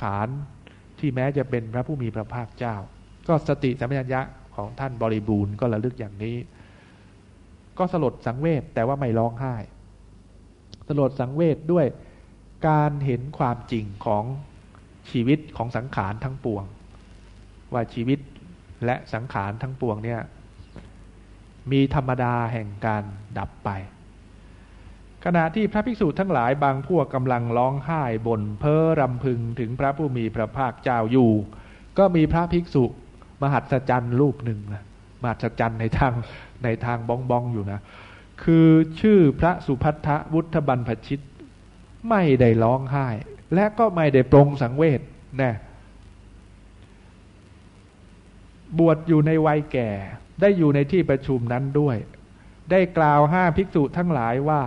ขารที่แม้จะเป็นพระผู้มีพระภาคเจ้า ก็สติสัมปชัญญะของท่านบริบูรณ์ก็ระลึกอย่างนี้ ก็สลดสังเวชแต่ว่าไม่ร้องไห้ สลดสังเวชด้วยการเห็นความจริงของชีวิตของสังขารทั้งปวง ว่าชีวิตและสังขารทั้งปวงเนี่ยมีธรรมดาแห่งการดับไป ขณะที่พระภิกษุทั้งหลายบางพวกกำลังร้องไห้บนเพ้อรำพึงถึงพระผู้มีพระภาคเจ้าอยู่ ก็มีพระภิกษุ มหัศจรรย์รูปหนึ่งนะมหัศจรรย์ในทางในทางบ้องบ้องอยู่นะ คือชื่อพระสุพัทธวุฒบันพชิต ไม่ได้ร้องไห้ และก็ไม่ได้ปรงสังเวชนะบวชอยู่ในวัยแก่ ได้อยู่ในที่ประชุมนั้นด้วย ได้กล่าวห้าภิกษุทั้งหลายว่า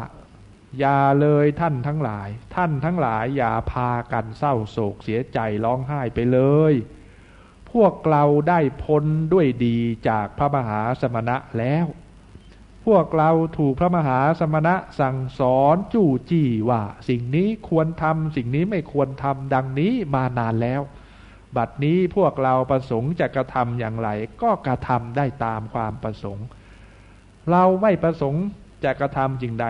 อย่าเลยท่านทั้งหลาย ท่านทั้งหลายอย่าพากันเศร้าโศกเสียใจร้องไห้ไปเลย พวกเราได้พ้นด้วยดีจากพระมหาสมณะแล้ว พวกเราถูกพระมหาสมณะสั่งสอนจู้จี้ว่า สิ่งนี้ควรทำสิ่งนี้ไม่ควรทำดังนี้มานานแล้ว บัดนี้พวกเราประสงค์จะกระทำอย่างไร ก็กระทำได้ตามความประสงค์ เราไม่ประสงค์จะกระทำสิ่งใด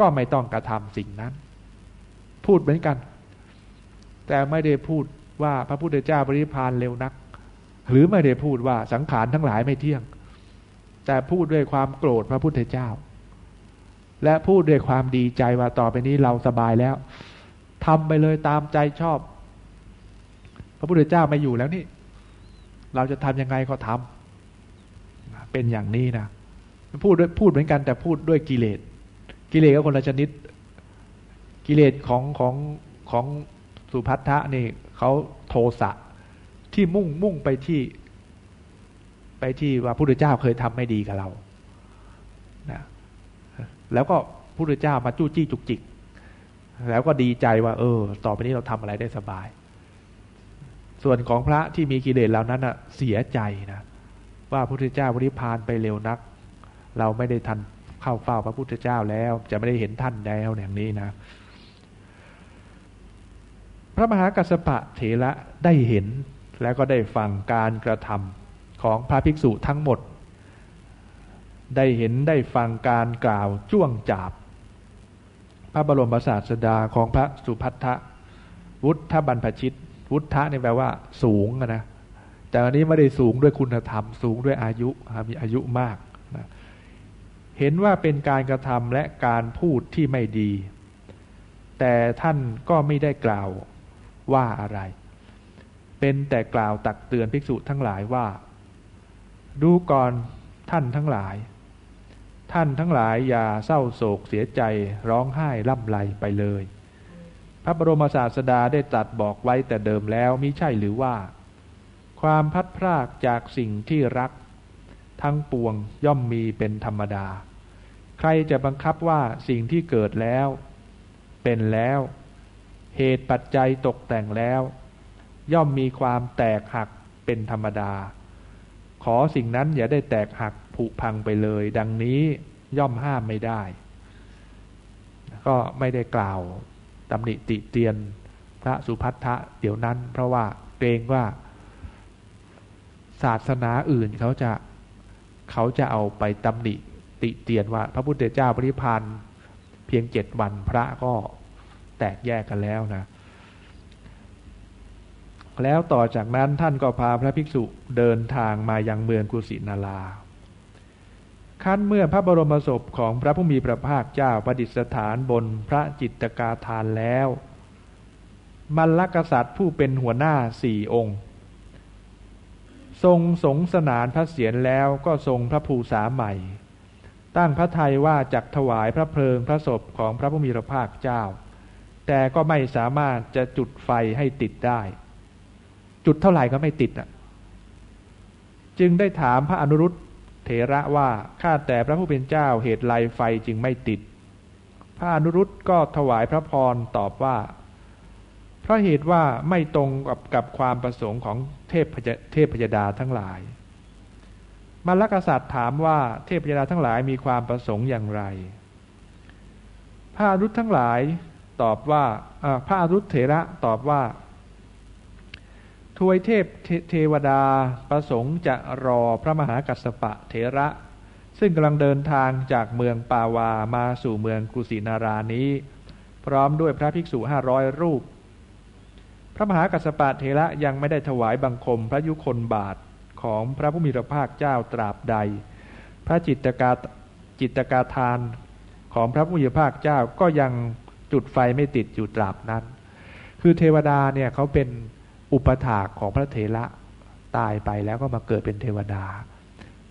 ก็ไม่ต้องกระทำสิ่งนั้น พูดเหมือนกัน แต่ไม่ได้พูดว่าพระพุทธเจ้าปริพานเร็วนัก หรือไม่ได้พูดว่าสังขารทั้งหลายไม่เที่ยง แต่พูดด้วยความโกรธพระพุทธเจ้า และพูดด้วยความดีใจว่าต่อไปนี้เราสบายแล้วทำไปเลยตามใจชอบ พระพุทธเจ้าไม่อยู่แล้วนี่ เราจะทำยังไงก็ทำเป็นอย่างนี้นะพูดด้วยพูดเหมือนกันแต่พูดด้วยกิเลส กิเลสก็คนละชนิด กิเลสของของของสุพัทธะนี่เขาโทสะที่มุ่งมุ่งไปที่ไปที่ว่าพระพุทธเจ้าเคยทำไม่ดีกับเรานะแล้วก็พระพุทธเจ้ามาจู้จี้จุกจิก แล้วก็ดีใจว่า เออ ต่อไปนี้เราทำอะไรได้สบาย ส่วนของพระที่มีกิเลสเหล่านั้นอะเสียใจนะว่าพระพุทธเจ้าบริพานไปเร็วนัก เราไม่ได้ทัน เข้าเฝ้าพระพุทธเจ้าแล้ว จะไม่ได้เห็นท่านแล้วอย่างนี้นะ พระมหากัสปะเถระได้เห็นแล้วก็ได้ฟังการกระทำของพระภิกษุทั้งหมด ได้เห็นได้ฟังการกล่าวจ้วงจาบ พระบรมศาสดาของพระสุพัทธวุฒบรรพชิตพุทธะนี่แปลว่า สูงนะแต่อันนี้ไม่ได้สูงด้วยคุณธรรม สูงด้วยอายุมีอายุมาก เห็นว่าเป็นการกระทำและการพูดที่ไม่ดี แต่ท่านก็ไม่ได้กล่าวว่าอะไร เป็นแต่กล่าวตักเตือนภิกษุทั้งหลายว่า ดูก่อนท่านทั้งหลาย ท่านทั้งหลายอย่าเศร้าโศกเสียใจร้องไห้ล่ำไรไปเลย พระบรมศาสดาได้ตรัสบอกไว้แต่เดิมแล้วมิใช่หรือว่า ความพัดพรากจากสิ่งที่รักทั้งปวงย่อมมีเป็นธรรมดา ใครจะบังคับว่าสิ่งที่เกิดแล้ว เป็นแล้ว เหตุปัจจัยตกแต่งแล้ว ย่อมมีความแตกหักเป็นธรรมดา ขอสิ่งนั้นอย่าได้แตกหักผุพังไปเลย ดังนี้ย่อมห้ามไม่ได้ ก็ไม่ได้กล่าวตำหนิติเตียนพระสุพัทธะเดี๋ยวนั้น เพราะว่าเกรงว่า ศาสนาอื่นเขาจะเขาจะเอาไปตำหนิ ติเตียนว่า พระพุทธเจ้าปริพันธ์เพียงเจ็ดวันพระก็แตกแยกกันแล้วนะ แล้วต่อจากนั้นท่านก็พาพระภิกษุเดินทางมายังเมืองกุสินาราขั้นเมื่อพระบรมศพของพระผู้มีพระภาคเจ้าประดิษฐานบนพระจิตกาทานแล้วมัลลกษัตริย์ผู้เป็นหัวหน้าสี่องค์ ทรงสงสนานพระเศียรแล้วก็ทรงพระภูษาใหม่ ตั้งพระทัยว่าจักถวายพระเพลิงพระศพของพระผู้มีพระภาคเจ้า แต่ก็ไม่สามารถจะจุดไฟให้ติดได้ จุดเท่าไหร่ก็ไม่ติดอะ จึงได้ถามพระอนุรุตเถระว่าข้าแต่พระผู้เป็นเจ้าเหตุไรไฟจึงไม่ติด พระอนุรุตก็ถวายพระพรตอบว่าเพราะเหตุว่าไม่ตรงกับกับความประสงค์ของเทพเทพพยดาทั้งหลาย มรรคษัตริย์ถามว่าเทพยดาทั้งหลายมีความประสงค์อย่างไร พระอรุตทั้งหลายตอบว่าพระอรุตเถระตอบว่า ทวยเทพเทวดาประสงค์จะรอพระมหากัสสปะเถระ ซึ่งกำลังเดินทางจากเมืองปาวามาสู่เมืองกุสินารานี้ พร้อมด้วยพระภิกษุห้าร้อยรูป พระมหากัสสปะเถระยังไม่ได้ถวายบังคมพระยุคนบาท ของพระผู้มีพระภาคเจ้าตราบใด พระจิตกาจิตกาทานของพระผู้มีพระภาคเจ้าก็ยังจุดไฟไม่ติดอยู่ตราบนั้น คือเทวดาเนี่ยเขาเป็นอุปถากของพระเถระตายไปแล้วก็มาเกิดเป็นเทวดา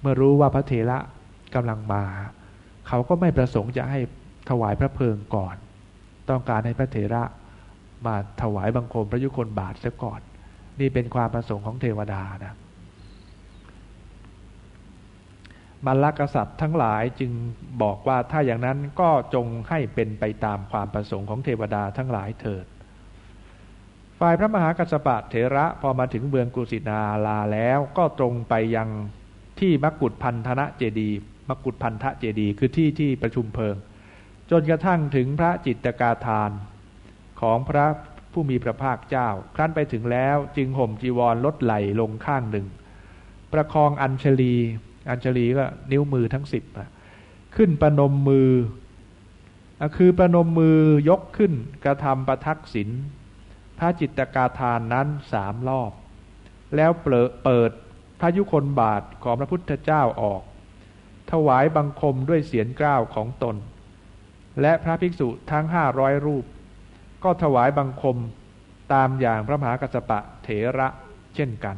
เมื่อรู้ว่าพระเถระกำลังมา เขาก็ไม่ประสงค์จะให้ถวายพระเพลิงก่อน ต้องการให้พระเถระมาถวายบังคมพระยุคนบาทซะก่อน นี่เป็นความประสงค์ของเทวดานะ มรรคกษัตริย์ทั้งหลายจึงบอกว่าถ้าอย่างนั้นก็จงให้เป็นไปตามความประสงค์ของเทวดาทั้งหลายเถิด ฝ่ายพระมหากัสปะเถระพอมาถึงเมืองกุสินาลาแล้วก็ตรงไปยังที่มกุฏพันธนะเจดีมกุฏพันธะเจดีคือที่ที่ประชุมเพลิง จนกระทั่งถึงพระจิตกาทานของพระผู้มีพระภาคเจ้า ครั้นไปถึงแล้วจึงห่มจีวรลดไหลลงข้างหนึ่ง ประคองอัญชลี อัญชลีก็นิ้วมือทั้งสิบขึ้นประนมมือคือประนมมือยกขึ้นกระทำประทักษิณพระจิตกาทานนั้นสามรอบ แล้วเปิดพระยุคนบาทของพระพุทธเจ้าออก ถวายบังคมด้วยเสียงกล้าวของตน และพระภิกษุทั้งห้าร้อยรูป ก็ถวายบังคมตามอย่างพระมหากัสปะเถระเช่นกัน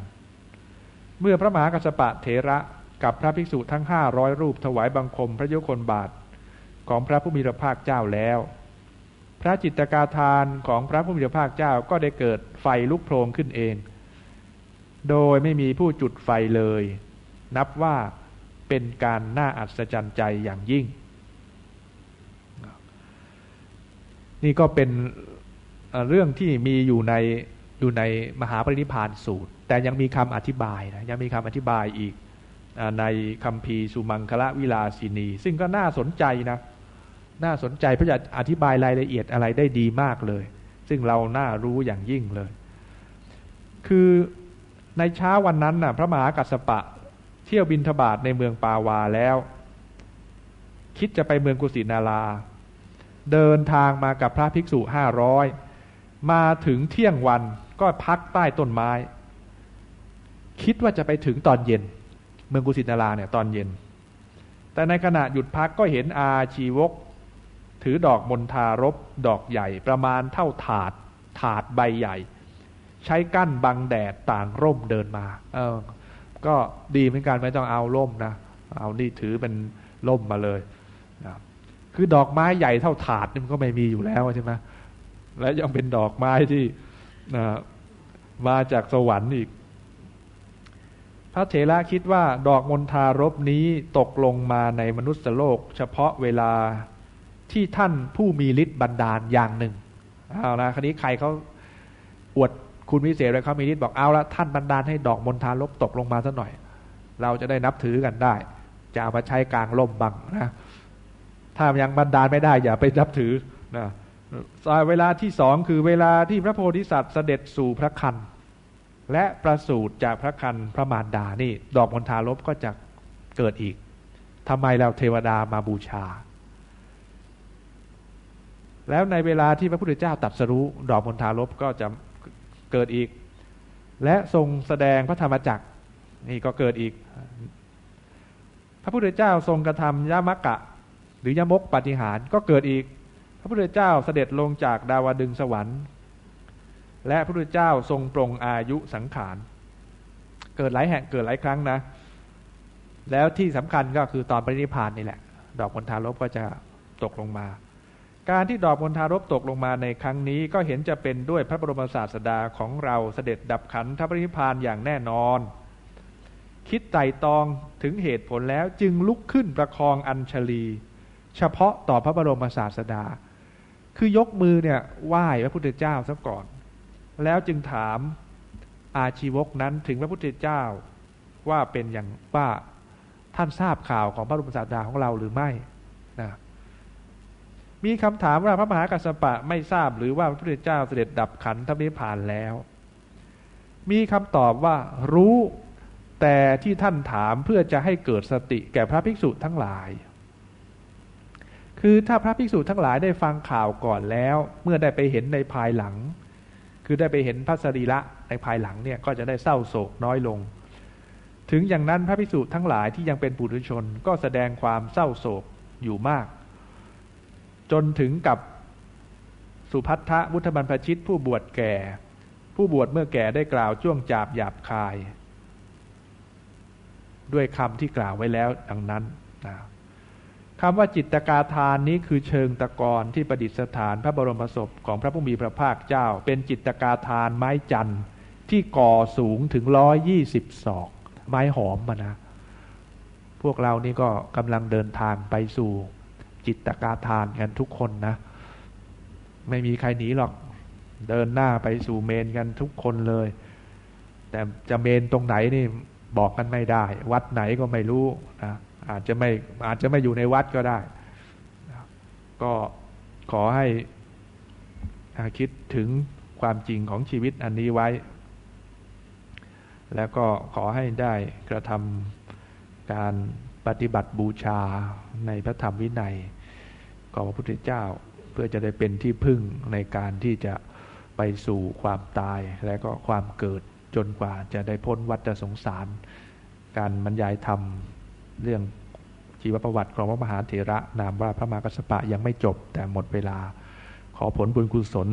เมื่อพระมหากัสปะเถระ กับพระภิกษุทั้งห้าร้อยรูปถวายบังคมพระยุคนบาทของพระผู้มีพระภาคเจ้าแล้ว พระจิตกาทานของพระผู้มีพระภาคเจ้าก็ได้เกิดไฟลุกโพลงขึ้นเอง โดยไม่มีผู้จุดไฟเลย นับว่าเป็นการน่าอัศจรรย์ใจอย่างยิ่ง นี่ก็เป็นเรื่องที่มีอยู่ในอยู่ในมหาปรินิพานสูตร แต่ยังมีคำอธิบายนะยังมีคำอธิบายอีก ในคำพีสุมังคละวิลาสินี ซึ่งก็น่าสนใจนะ น่าสนใจพราะจะอธิบายรายละเอียดอะไรได้ดีมากเลย ซึ่งเราน่ารู้อย่างยิ่งเลย คือในเช้าวันนั้นน่ะ พระมหากัสสปะเที่ยวบินทบาทในเมืองปาวาแล้ว คิดจะไปเมืองกุสินารา เดินทางมากับพระภิกษุห้าร้อยมาถึงเที่ยงวันก็พักใต้ต้นไม้ คิดว่าจะไปถึงตอนเย็น เมืองกุสินาราเนี่ยตอนเย็น แต่ในขณะหยุดพักก็เห็นอาชีวก ถือดอกมณฑารบดอกใหญ่ประมาณเท่าถาด ถาดใบใหญ่ ใช้กั้นบังแดดต่างร่มเดินมา เออ ก็ดีเหมือนกันไม่ต้องเอาร่มนะ เอานี่ถือเป็นร่มมาเลยนะคือดอกไม้ใหญ่เท่าถาดนี่มันก็ไม่มีอยู่แล้วใช่ไหมและยังเป็นดอกไม้ที่นะมาจากสวรรค์อีก พระเถระคิดว่าดอกมณฑารบนี้ตกลงมาในมนุษย์โลก เฉพาะเวลาที่ท่านผู้มีฤทธิ์บันดาลอย่างหนึ่งเอาละคราวนี้ใครเขาอวดคุณวิเศษเลยเขามีฤทธิ์บอกเอาละท่านบันดาลให้ดอกมณฑารบตกลงมาสักหน่อย เราจะได้นับถือกันได้ จะเอามาใช้กลางล่มบังนะถ้ายังบันดาลไม่ได้อย่าไปนับถือนะเวลาที่สองคือเวลาที่พระโพธิสัตว์เสด็จสู่พระคัน และประสูติจากพระคันพระมารดานี่ ดอกมณฑาลบก็จะเกิดอีกทำไมเราเทวดามาบูชา แล้วในเวลาที่พระพุทธเจ้าตัดสรู้ดอกมณฑาลบก็จะเกิดอีก และทรงแสดงพระธรรมจักรนี่ก็เกิดอีก พระพุทธเจ้าทรงกระทำยามกะ หรือยมกปฏิหารก็เกิดอีก พระพุทธเจ้าเสด็จลงจากดาวดึงสวรรค์ และพระพุทธเจ้าทรงปรงอายุสังขาร เกิดหลายแห่งเกิดหลายครั้งนะ แล้วที่สำคัญก็คือตอนปรินิพานนี่แหละ ดอกมณฑารบก็จะตกลงมา การที่ดอกมณฑารบตกลงมาในครั้งนี้ก็เห็นจะเป็นด้วยพระบรมศาสดาของเราเสด็จดับขันธปรินิพานอย่างแน่นอน คิดไต่ตองถึงเหตุผลแล้วจึงลุกขึ้นประคองอัญชลี เฉพาะต่อพระบรมศาสดา คือยกมือเนี่ยไหว้พระพุทธเจ้าซะก่อน แล้วจึงถามอาชีวกนั้นถึงพระพุทธเจ้าว่าเป็นอย่างว่าท่านทราบข่าวของพระบรมศาสดาของเราหรือไม่นะมีคำถามว่าพระมหากัสสปะไม่ทราบหรือว่าพระพุทธเจ้าเสด็จดับขันธมิพานแล้ว มีคำตอบว่ารู้แต่ที่ท่านถามเพื่อจะให้เกิดสติแก่พระภิกษุทั้งหลาย คือถ้าพระภิกษุทั้งหลายได้ฟังข่าวก่อนแล้ว เมื่อได้ไปเห็นในภายหลัง คือได้ไปเห็นพระสรีระในภายหลังเนี่ยก็จะได้เศร้าโศกน้อยลง ถึงอย่างนั้นพระภิกษุทั้งหลายที่ยังเป็นปุถุชนก็แสดงความเศร้าโศกอยู่มาก จนถึงกับสุพัทธวุฒบัรพชิตผู้บวชแก่ ผู้บวชเมื่อแก่ได้กล่าวจ้วงจาบหยาบคาย ด้วยคำที่กล่าวไว้แล้วดังนั้นนะ คำว่าจิตกาทานนี้คือเชิงตะกอนที่ประดิษฐานพระบรมศพของพระผู้มีพระภาคเจ้า เป็นจิตกาทานไม้จันทร์ที่ก่อสูงถึงร้อยยี่สิบศอก ไม้หอมมานะ พวกเรานี่ก็กำลังเดินทางไปสู่จิตกาทานกันทุกคนนะ ไม่มีใครหนีหรอกเดินหน้าไปสู่เมนกันทุกคนเลย แต่จะเมนตรงไหนนี่บอกกันไม่ได้ วัดไหนก็ไม่รู้นะ อาจจะไม่อาจจะไม่อยู่ในวัดก็ได้ ก็ขอให้คิดถึงความจริงของชีวิตอันนี้ไว้ แล้วก็ขอให้ได้กระทำการปฏิบัติบูชาในพระธรรมวินัยของพระพุทธเจ้าเพื่อจะได้เป็นที่พึ่งในการที่จะไปสู่ความตายและก็ความเกิดจนกว่าจะได้พ้นวัฏสงสาร การบรรยายธรรม เรื่องชีวประวัติของพระมหาเถระนามว่าพระมหากัสปะยังไม่จบ แต่หมดเวลาขอผลบุญกุศล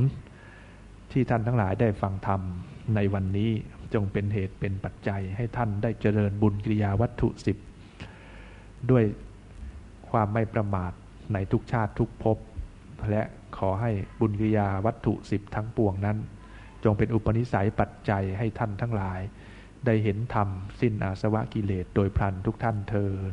ที่ท่านทั้งหลายได้ฟังธรรมในวันนี้จงเป็นเหตุเป็นปัจจัยให้ท่านได้เจริญบุญกิริยาวัตถุสิบด้วยความไม่ประมาทในทุกชาติทุกภพและขอให้บุญกิยาวัตถุสิบทั้งปวงนั้น จงเป็นอุปนิสัยปัจจัยให้ท่านทั้งหลาย ได้เห็นธรรม สิ้นอาสวะกิเลสโดยพลันทุกท่านเทิน